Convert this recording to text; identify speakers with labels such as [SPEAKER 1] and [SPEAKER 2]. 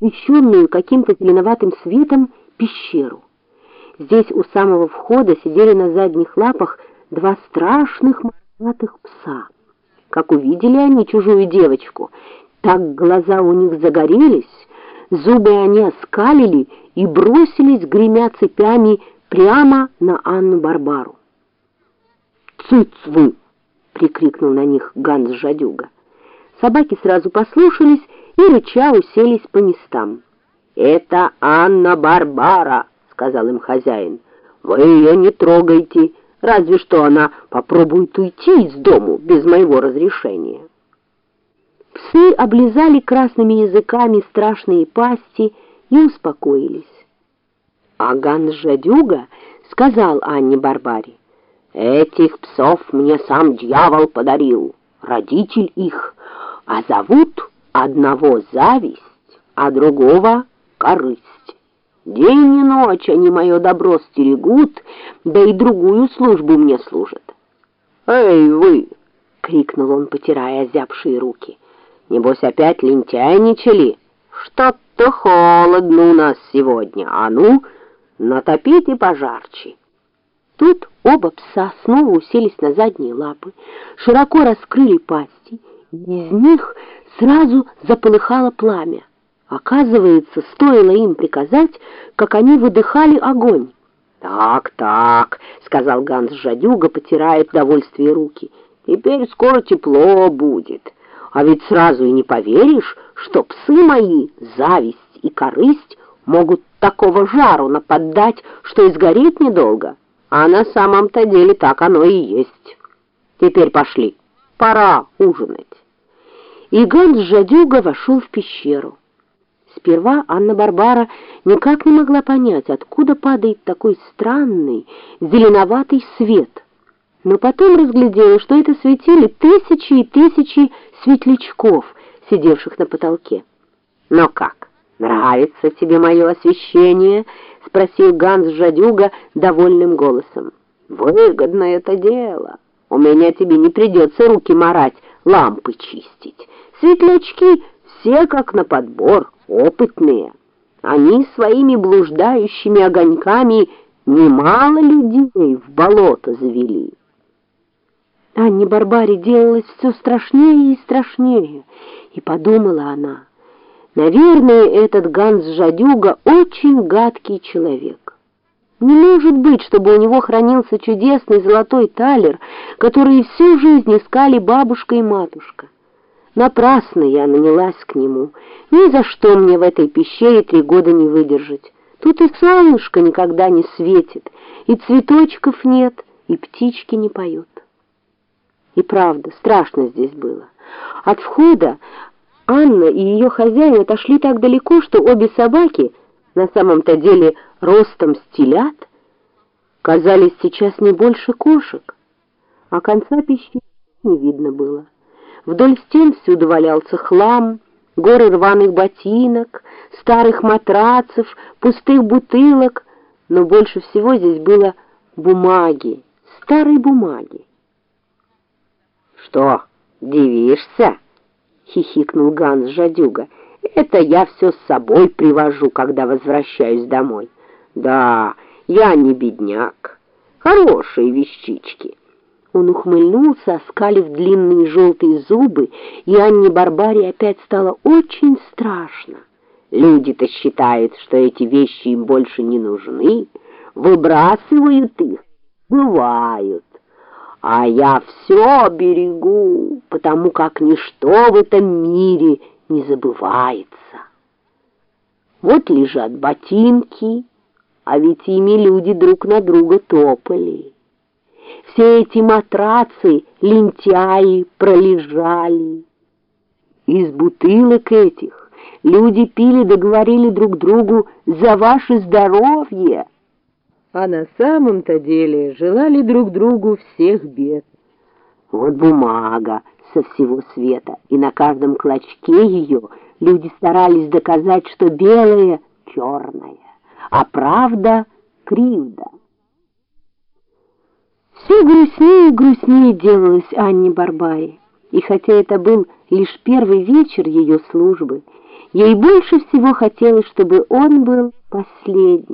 [SPEAKER 1] освещенную каким-то зеленоватым светом пещеру. Здесь у самого входа сидели на задних лапах два страшных мохнатых пса. Как увидели они чужую девочку, так глаза у них загорелись, зубы они оскалили и бросились, гремя цепями, прямо на Анну-Барбару. «Цыц вы!» — прикрикнул на них Ганс-жадюга. Собаки сразу послушались и, рыча, уселись по местам. «Это Анна-Барбара!» — сказал им хозяин. «Вы ее не трогайте, разве что она попробует уйти из дому без моего разрешения». Псы облизали красными языками страшные пасти и успокоились. А Ганс-жадюга сказал Анне Барбаре, «Этих псов мне сам дьявол подарил, родитель их, а зовут одного зависть, а другого корысть. День и ночь они мое добро стерегут, да и другую службу мне служат». «Эй, вы!» — крикнул он, потирая озябшие руки. «Небось, опять лентяйничали? Что-то холодно у нас сегодня, а ну...» натопите пожарче. Тут оба пса снова уселись на задние лапы, широко раскрыли пасти, из них сразу заполыхало пламя. Оказывается, стоило им приказать, как они выдыхали огонь. «Так, так», — сказал Ганс Жадюга, потирая в довольствие руки, — «теперь скоро тепло будет. А ведь сразу и не поверишь, что псы мои, зависть и корысть могут такого жару наподдать, что и сгорит недолго. А на самом-то деле так оно и есть. Теперь пошли, пора ужинать. И Ганс Жадюга вошел в пещеру. Сперва Анна-Барбара никак не могла понять, откуда падает такой странный зеленоватый свет. Но потом разглядела, что это светили тысячи и тысячи светлячков, сидевших на потолке. Но как? «Нравится тебе мое освещение?» — спросил Ганс Жадюга довольным голосом. «Выгодно это дело. У меня тебе не придется руки марать, лампы чистить. Светлячки все как на подбор, опытные. Они своими блуждающими огоньками немало людей в болото завели». Анне Барбаре делалось все страшнее и страшнее, и подумала она — Наверное, этот Ганс-жадюга очень гадкий человек. Не может быть, чтобы у него хранился чудесный золотой талер, который всю жизнь искали бабушка и матушка. Напрасно я нанялась к нему. Ни за что мне в этой пещере три года не выдержать. Тут и солнышко никогда не светит, и цветочков нет, и птички не поют. И правда, страшно здесь было. От входа Анна и ее хозяин отошли так далеко, что обе собаки, на самом-то деле ростом стелят, казались сейчас не больше кошек, а конца пещеры не видно было. Вдоль стен всюду валялся хлам, горы рваных ботинок, старых матрацев, пустых бутылок, но больше всего здесь было бумаги, старой бумаги. «Что, дивишься?» — хихикнул Ганс Жадюга. «Это я все с собой привожу, когда возвращаюсь домой. Да, я не бедняк. Хорошие вещички». Он ухмыльнулся, оскалив длинные желтые зубы, и Анне Барбаре опять стало очень страшно. Люди-то считают, что эти вещи им больше не нужны, выбрасывают их, бывают а я все берегу, потому как ничто в этом мире не забывается. Вот лежат ботинки, а ведь ими люди друг на друга топали. Все эти матрацы лентяи пролежали. Из бутылок этих люди пили да говорили друг другу «за ваше здоровье» а на самом-то деле желали друг другу всех бед. Вот бумага со всего света, и на каждом клочке ее люди старались доказать, что белое — черное, а правда — кривда. Все грустнее и грустнее делалось Анне Барбаре, и хотя это был лишь первый вечер ее службы, Ей больше всего хотелось, чтобы он был последний.